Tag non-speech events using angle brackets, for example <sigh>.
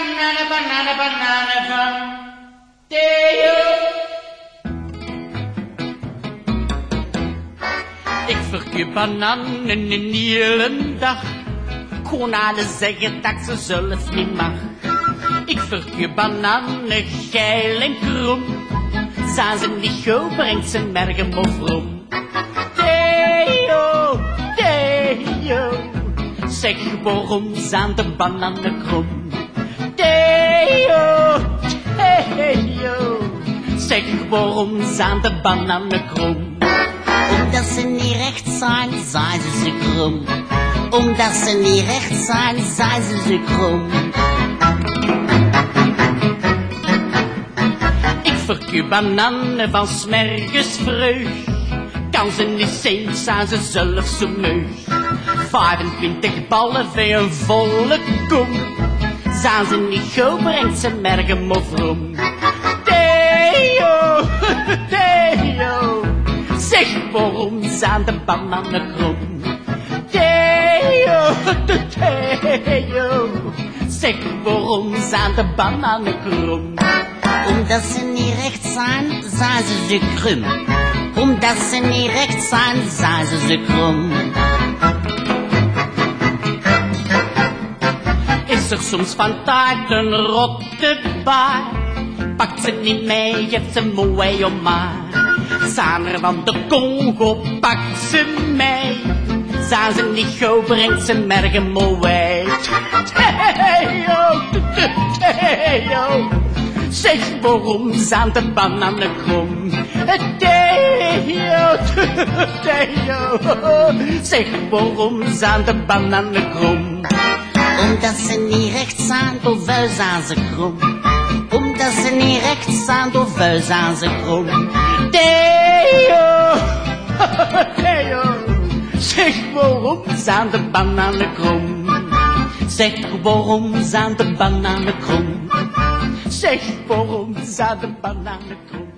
banane, banane, banane van Theo. Ik verkoop bananen in hele dag. Konalen zeggen dat ze zelf niet mag. Ik verkoop bananen geil en krom. Zijn ze niet goed, brengt ze mergen of rom. Theo, Theo, zeg waarom zijn de bananen krom? Theo, Theo, zeg waarom zijn de bananen krom? Omdat ze niet recht zijn, zijn ze ze krom. Omdat ze niet recht zijn, zijn ze ze krom. Ik verkoop bananen van smergens vreug. Kan ze niet zien, zijn ze zelf zo meug. 25 ballen voor een volle kom. Zijn ze niet goed, brengt ze mergen of rom. Theo, Theo, <laughs> zeg waarom zijn de bananen krom? Theo, Theo, <laughs> zeg waarom zijn de bananen krom? Omdat ze niet recht zijn, zijn ze ze krum. Omdat ze niet recht zijn, zijn ze ze krom. Er soms van taart een rotte baar? Pakt ze niet mee, geeft ze mooi om maar. Zijn er van de Congo, pakt ze mee. Zijn ze niet gauw, brengt ze mergen mooi. Theo, Theo, zeg waarom zijn de bananen krom? Theo, Theo, zeg waarom zijn de bananen krom? Omdat ze niet recht zijn, door vuil zijn ze krom. Omdat ze niet recht zijn, door vuil zijn ze krom. Theo, <laughs> Theo, zeg waarom zijn de bananen krom? Zeg waarom zijn de bananen krom? Zeg waarom zijn de bananen krom?